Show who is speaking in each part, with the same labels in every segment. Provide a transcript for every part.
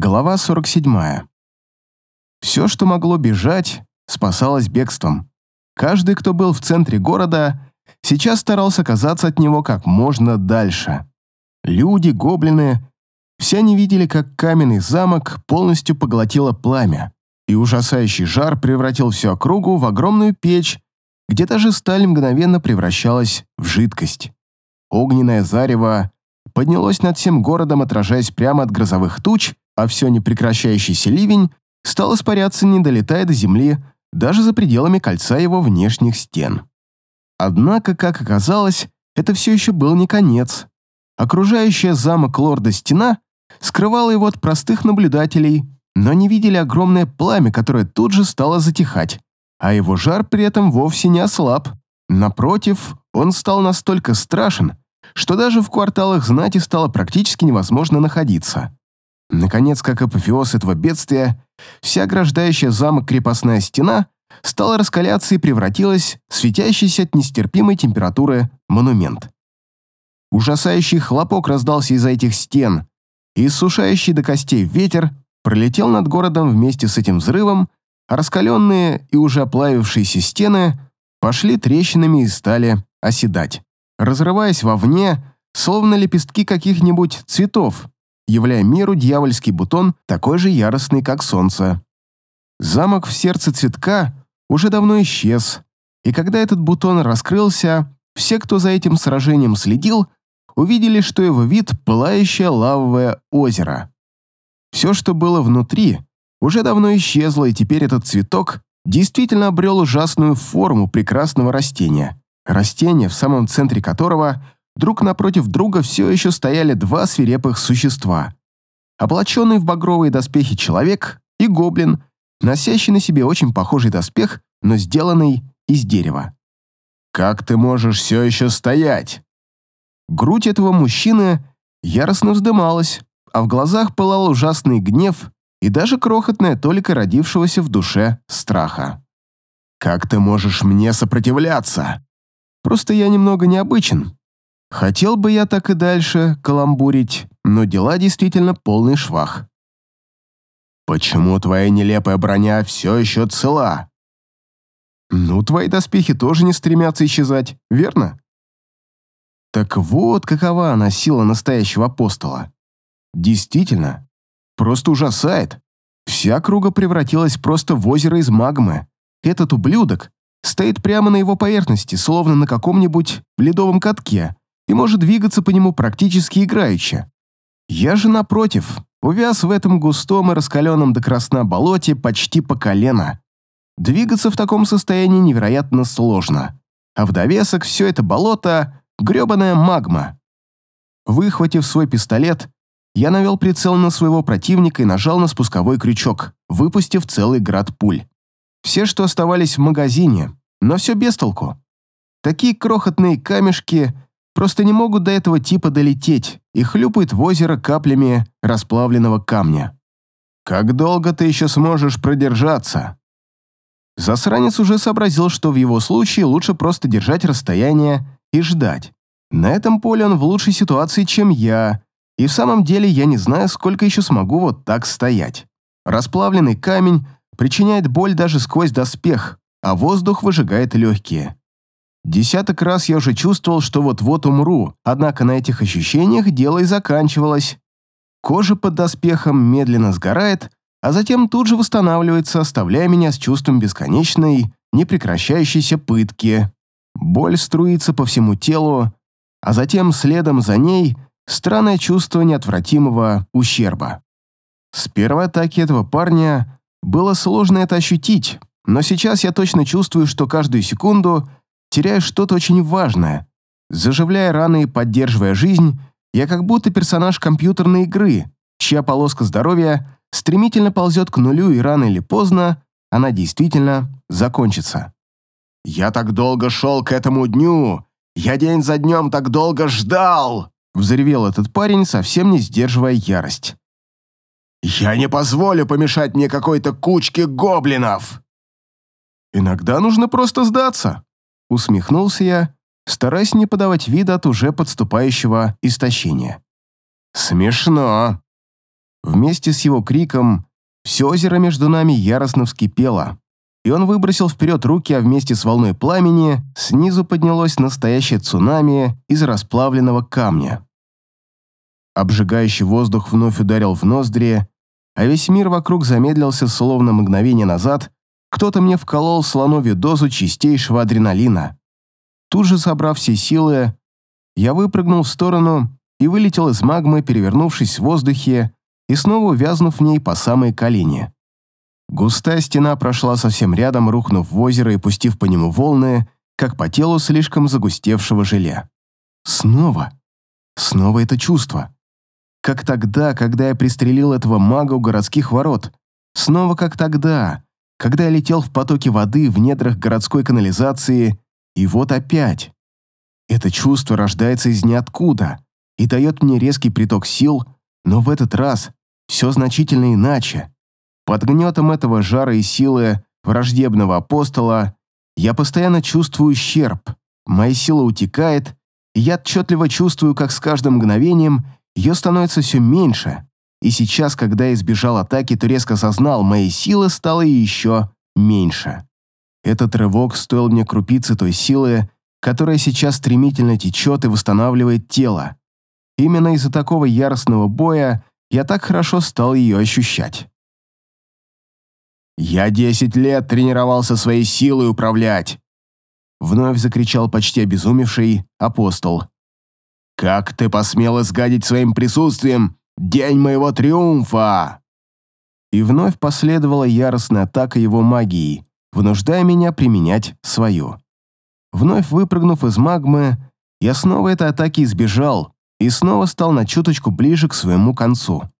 Speaker 1: Глава 47. Все, что могло бежать, спасалось бегством. Каждый, кто был в центре города, сейчас старался оказаться от него как можно дальше. Люди, гоблины, все они видели, как каменный замок полностью поглотило пламя, и ужасающий жар превратил всю округу в огромную печь, где даже сталь мгновенно превращалась в жидкость. Огненное зарево поднялось над всем городом, отражаясь прямо от грозовых туч, а все непрекращающийся ливень стал испаряться, не долетая до земли, даже за пределами кольца его внешних стен. Однако, как оказалось, это все еще был не конец. Окружающая замок лорда стена скрывала его от простых наблюдателей, но не видели огромное пламя, которое тут же стало затихать, а его жар при этом вовсе не ослаб. Напротив, он стал настолько страшен, что даже в кварталах знати стало практически невозможно находиться. Наконец, как апофеоз этого бедствия, вся ограждающая замок крепостная стена стала раскаляться и превратилась в светящийся от нестерпимой температуры монумент. Ужасающий хлопок раздался из-за этих стен, и иссушающий до костей ветер пролетел над городом вместе с этим взрывом, а раскаленные и уже оплавившиеся стены пошли трещинами и стали оседать, разрываясь вовне, словно лепестки каких-нибудь цветов, являя миру дьявольский бутон, такой же яростный, как солнце. Замок в сердце цветка уже давно исчез, и когда этот бутон раскрылся, все, кто за этим сражением следил, увидели, что его вид – пылающее лавовое озеро. Все, что было внутри, уже давно исчезло, и теперь этот цветок действительно обрел ужасную форму прекрасного растения. Растение, в самом центре которого – друг напротив друга все еще стояли два свирепых существа. Облаченный в багровые доспехи человек и гоблин, носящий на себе очень похожий доспех, но сделанный из дерева. «Как ты можешь все еще стоять?» Грудь этого мужчины яростно вздымалась, а в глазах пылал ужасный гнев и даже крохотная толика родившегося в душе страха. «Как ты можешь мне сопротивляться?» «Просто я немного необычен», Хотел бы я так и дальше каламбурить, но дела действительно полный швах. Почему твоя нелепая броня все еще цела? Ну, твои доспехи тоже не стремятся исчезать, верно? Так вот, какова она сила настоящего апостола. Действительно, просто ужасает. Вся круга превратилась просто в озеро из магмы. Этот ублюдок стоит прямо на его поверхности, словно на каком-нибудь ледовом катке, и может двигаться по нему практически играючи. Я же, напротив, увяз в этом густом и раскаленном до красна болоте почти по колено. Двигаться в таком состоянии невероятно сложно. А в довесок все это болото — гребаная магма. Выхватив свой пистолет, я навел прицел на своего противника и нажал на спусковой крючок, выпустив целый град пуль. Все, что оставались в магазине, но все без толку. Такие крохотные камешки просто не могут до этого типа долететь и хлюпают в озеро каплями расплавленного камня. Как долго ты еще сможешь продержаться? Засранец уже сообразил, что в его случае лучше просто держать расстояние и ждать. На этом поле он в лучшей ситуации, чем я, и в самом деле я не знаю, сколько еще смогу вот так стоять. Расплавленный камень причиняет боль даже сквозь доспех, а воздух выжигает легкие. Десяток раз я уже чувствовал, что вот-вот умру, однако на этих ощущениях дело и заканчивалось. Кожа под доспехом медленно сгорает, а затем тут же восстанавливается, оставляя меня с чувством бесконечной, непрекращающейся пытки. Боль струится по всему телу, а затем следом за ней странное чувство неотвратимого ущерба. С первой атаки этого парня было сложно это ощутить, но сейчас я точно чувствую, что каждую секунду теряю что-то очень важное. Заживляя раны и поддерживая жизнь, я как будто персонаж компьютерной игры, чья полоска здоровья стремительно ползет к нулю, и рано или поздно она действительно закончится. «Я так долго шел к этому дню! Я день за днем так долго ждал!» взревел этот парень, совсем не сдерживая ярость. «Я не позволю помешать мне какой-то кучке гоблинов!» «Иногда нужно просто сдаться», Усмехнулся я, стараясь не подавать вида от уже подступающего истощения. «Смешно. Вместе с его криком все озеро между нами яростно вскипело, и он выбросил вперед руки, а вместе с волной пламени снизу поднялось настоящее цунами из расплавленного камня. Обжигающий воздух вновь ударил в ноздри, а весь мир вокруг замедлился словно мгновение назад, кто-то мне вколол слоновью дозу чистейшего адреналина. Тут же, собрав все силы, я выпрыгнул в сторону и вылетел из магмы, перевернувшись в воздухе и снова увязнув в ней по самые колени. Густая стена прошла совсем рядом, рухнув в озеро и пустив по нему волны, как по телу слишком загустевшего желе. Снова. Снова это чувство. Как тогда, когда я пристрелил этого мага у городских ворот. Снова как тогда, когда я летел в потоке воды в недрах городской канализации, и вот опять. Это чувство рождается из ниоткуда и дает мне резкий приток сил, но в этот раз все значительно иначе. Под гнетом этого жара и силы враждебного апостола я постоянно чувствую ущерб, моя сила утекает, и я отчетливо чувствую, как с каждым мгновением ее становится все меньше, и сейчас, когда избежал атаки, то резко осознал, моей силы стало еще меньше. Этот рывок стоил мне крупицы той силы, которая сейчас стремительно течет и восстанавливает тело. Именно из-за такого яростного боя я так хорошо стал ее ощущать. «Я десять лет тренировался своей силой управлять!» Вновь закричал почти обезумевший апостол. «Как ты посмел изгадить своим присутствием день моего триумфа!» И вновь последовала яростная атака его магии, вынуждая меня применять свою. Вновь выпрыгнув из магмы, я снова этой атаки избежал и снова стал на чуточку ближе к своему концу.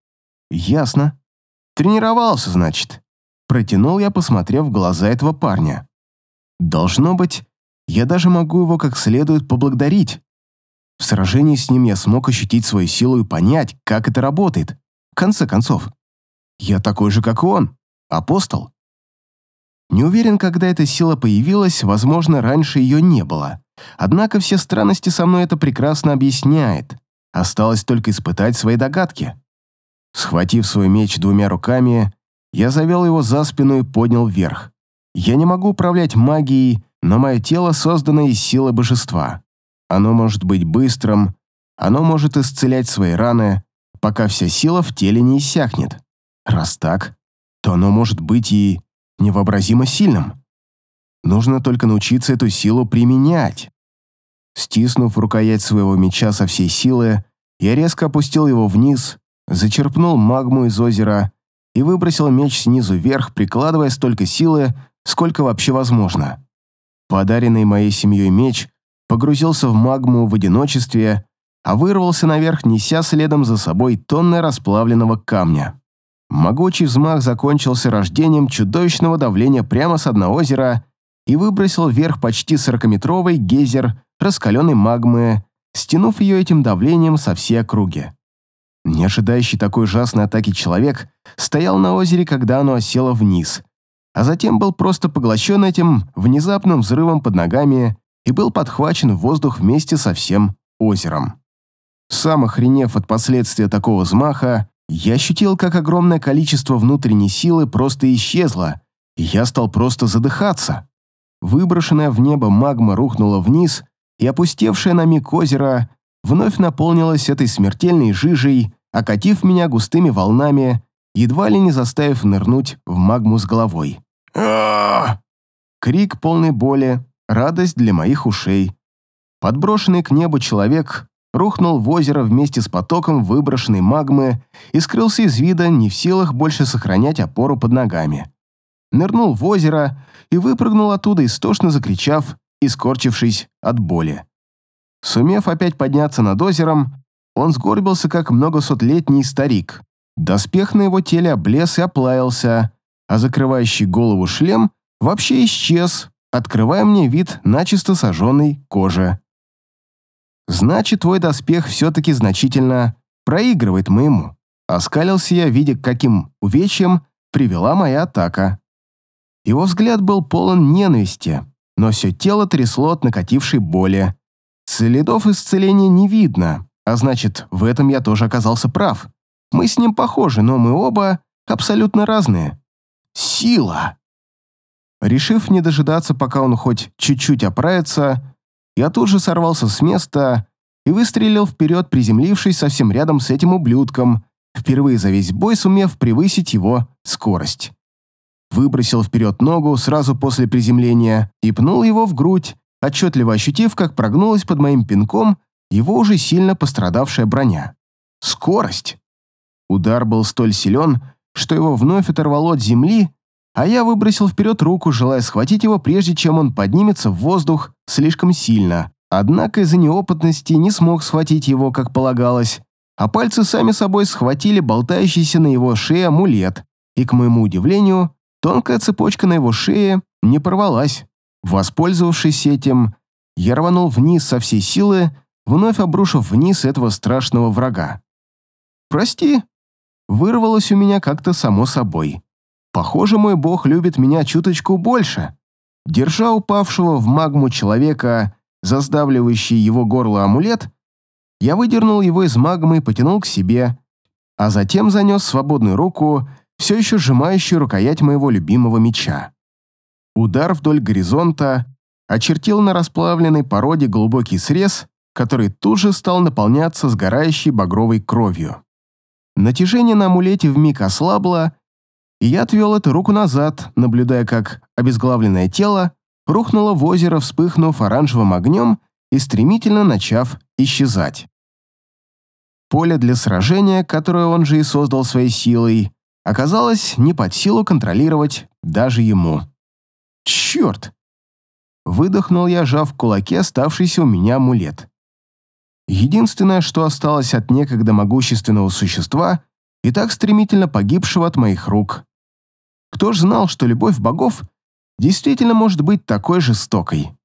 Speaker 1: Ясно. Тренировался, значит. Протянул я, посмотрев в глаза этого парня. Должно быть, я даже могу его как следует поблагодарить. В сражении с ним я смог ощутить свою силу и понять, как это работает. В конце концов, я такой же, как и он, апостол. Не уверен, когда эта сила появилась, возможно, раньше ее не было. Однако все странности со мной это прекрасно объясняет. Осталось только испытать свои догадки. Схватив свой меч двумя руками, я завел его за спину и поднял вверх. Я не могу управлять магией, но мое тело создано из силы божества. Оно может быть быстрым, оно может исцелять свои раны, пока вся сила в теле не иссякнет. Раз так, то оно может быть и невообразимо сильным. Нужно только научиться эту силу применять. Стиснув рукоять своего меча со всей силы, я резко опустил его вниз, зачерпнул магму из озера и выбросил меч снизу вверх, прикладывая столько силы, сколько вообще возможно. Подаренный моей семьей меч погрузился в магму в одиночестве, а вырвался наверх, неся следом за собой тонны расплавленного камня. Могучий взмах закончился рождением чудовищного давления прямо с дна озера и выбросил вверх почти сорокаметровый гейзер раскаленной магмы, стянув ее этим давлением со всей округи. Не ожидающий такой ужасной атаки человек стоял на озере, когда оно осело вниз, а затем был просто поглощен этим внезапным взрывом под ногами и был подхвачен в воздух вместе со всем озером. Сам охренев от последствия такого взмаха, я ощутил, как огромное количество внутренней силы просто исчезло, и я стал просто задыхаться. Выброшенная в небо магма рухнула вниз, и опустевшее на миг озеро вновь наполнилось этой смертельной жижей, окатив меня густыми волнами, едва ли не заставив нырнуть в магму с головой. Крик полной боли, радость для моих ушей. Подброшенный к небу человек рухнул в озеро вместе с потоком выброшенной магмы и скрылся из вида, не в силах больше сохранять опору под ногами. Нырнул в озеро и выпрыгнул оттуда, истошно закричав и скорчившись от боли. Сумев опять подняться над озером, он сгорбился, как многосотлетний старик. Доспех на его теле облез и оплавился, а закрывающий голову шлем вообще исчез, открывая мне вид начисто сожженной кожи. Значит, твой доспех все-таки значительно проигрывает моему. Оскалился я, видя, каким увечьем привела моя атака. Его взгляд был полон ненависти, но все тело трясло от накатившей боли. Следов исцеления не видно, а значит, в этом я тоже оказался прав. Мы с ним похожи, но мы оба абсолютно разные. Сила! Решив не дожидаться, пока он хоть чуть-чуть оправится, я тут же сорвался с места и выстрелил вперед, приземлившись совсем рядом с этим ублюдком, впервые за весь бой сумев превысить его скорость. Выбросил вперед ногу сразу после приземления и пнул его в грудь, отчетливо ощутив, как прогнулась под моим пинком его уже сильно пострадавшая броня. Скорость! Удар был столь силен, что его вновь оторвало от земли, а я выбросил вперед руку, желая схватить его, прежде чем он поднимется в воздух слишком сильно. Однако из-за неопытности не смог схватить его, как полагалось, а пальцы сами собой схватили болтающийся на его шее амулет, и, к моему удивлению, тонкая цепочка на его шее не порвалась. Воспользовавшись этим, я рванул вниз со всей силы, вновь обрушив вниз этого страшного врага. «Прости», вырвалось у меня как-то само собой. Похоже, мой бог любит меня чуточку больше. Держа упавшего в магму человека, заздавливающий его горло амулет, я выдернул его из магмы и потянул к себе, а затем занес свободную руку, все еще сжимающую рукоять моего любимого меча. Удар вдоль горизонта очертил на расплавленной породе глубокий срез, который тут же стал наполняться сгорающей багровой кровью. Натяжение на амулете вмиг ослабло, и я отвел эту руку назад, наблюдая, как обезглавленное тело рухнуло в озеро, вспыхнув оранжевым огнем и стремительно начав исчезать. Поле для сражения, которое он же и создал своей силой, оказалось не под силу контролировать даже ему. «Черт!» Выдохнул я, жав в кулаке оставшийся у меня амулет. Единственное, что осталось от некогда могущественного существа и так стремительно погибшего от моих рук. Кто ж знал, что любовь богов действительно может быть такой жестокой?